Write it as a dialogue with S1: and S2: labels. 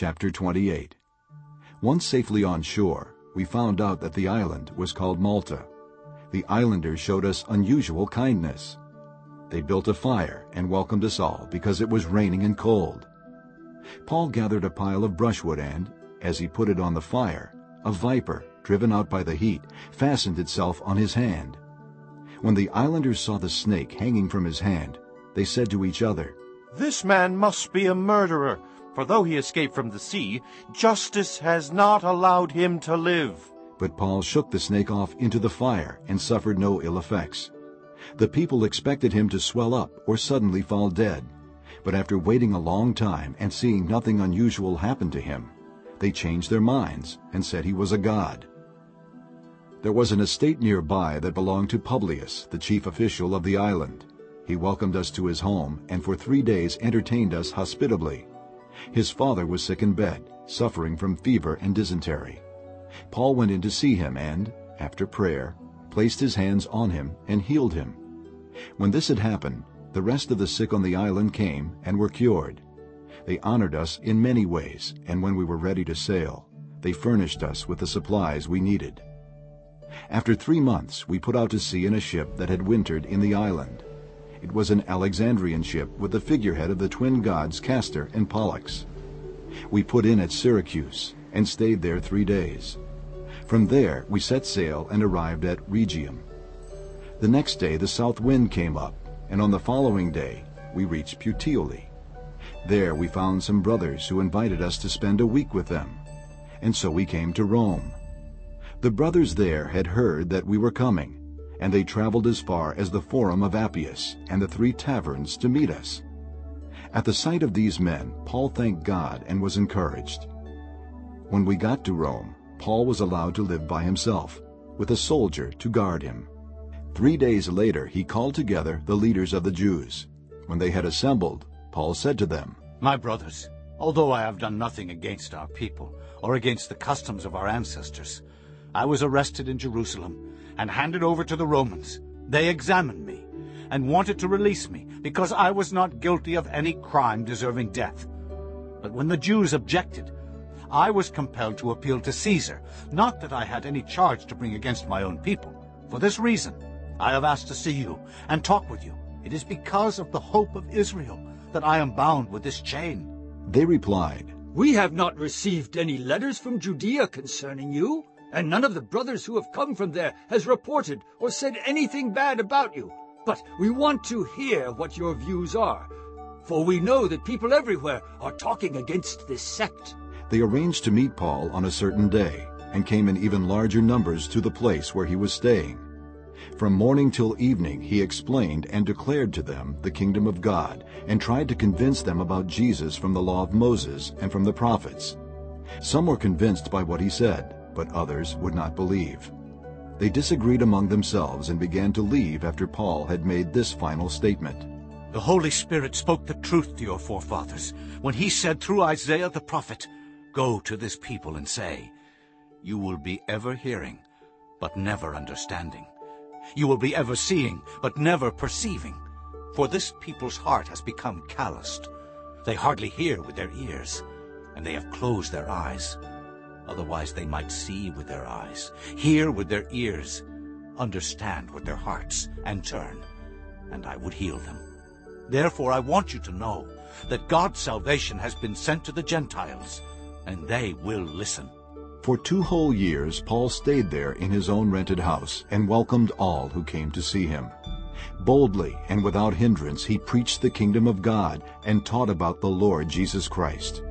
S1: Chapter 28 Once safely on shore, we found out that the island was called Malta. The islanders showed us unusual kindness. They built a fire and welcomed us all because it was raining and cold. Paul gathered a pile of brushwood and, as he put it on the fire, a viper, driven out by the heat, fastened itself on his hand. When the islanders saw the snake hanging from his hand, they said to each other,
S2: This man must be a murderer, for though he escaped from the sea, justice has not allowed him to live.
S1: But Paul shook the snake off into the fire and suffered no ill effects. The people expected him to swell up or suddenly fall dead. But after waiting a long time and seeing nothing unusual happen to him, they changed their minds and said he was a god. There was an estate nearby that belonged to Publius, the chief official of the island. He welcomed us to his home and for three days entertained us hospitably. His father was sick in bed, suffering from fever and dysentery. Paul went in to see him and, after prayer, placed his hands on him and healed him. When this had happened, the rest of the sick on the island came and were cured. They honored us in many ways, and when we were ready to sail, they furnished us with the supplies we needed. After three months we put out to sea in a ship that had wintered in the island. It was an Alexandrian ship with the figurehead of the twin gods Castor and Pollux. We put in at Syracuse and stayed there three days. From there we set sail and arrived at Rhegium. The next day the south wind came up, and on the following day we reached Puteoli. There we found some brothers who invited us to spend a week with them, and so we came to Rome. The brothers there had heard that we were coming, and they traveled as far as the Forum of Appius and the Three Taverns to meet us. At the sight of these men, Paul thanked God and was encouraged. When we got to Rome, Paul was allowed to live by himself, with a soldier to guard him. Three days later he called together the leaders of the Jews. When they had assembled, Paul said to them,
S3: My brothers, although I have done nothing against our people, or against the customs of our ancestors, I was arrested in Jerusalem and handed over to the Romans. They examined me and wanted to release me because I was not guilty of any crime deserving death. But when the Jews objected, I was compelled to appeal to Caesar, not that I had any charge to bring against my own people. For this reason, I have asked to see you and talk with you. It is because of the hope of Israel that I am bound with this chain.
S1: They replied,
S4: We have not received any letters from Judea concerning you, and none of the brothers who have come from there has reported or said anything bad about you. But we want to hear what your views are, for we know that people everywhere are talking against this sect.
S1: They arranged to meet Paul on a certain day, and came in even larger numbers to the place where he was staying. From morning till evening he explained and declared to them the kingdom of God, and tried to convince them about Jesus from the law of Moses and from the prophets. Some were convinced by what he said, but others would not believe. They disagreed among themselves and began to leave after Paul had made this final statement.
S3: The Holy Spirit spoke the truth to your forefathers when he said through Isaiah the prophet, Go to this people and say, You will be ever hearing, but never understanding. You will be ever seeing, but never perceiving. For this people's heart has become calloused. They hardly hear with their ears, and they have closed their eyes. Otherwise they might see with their eyes, hear with their ears, understand with their hearts, and turn, and I would heal them. Therefore I want you to know that God's salvation has been sent to the Gentiles, and they will listen.
S1: For two whole years Paul stayed there in his own rented house and welcomed all who came to see him. Boldly and without hindrance he preached the kingdom of God and taught about the Lord Jesus Christ.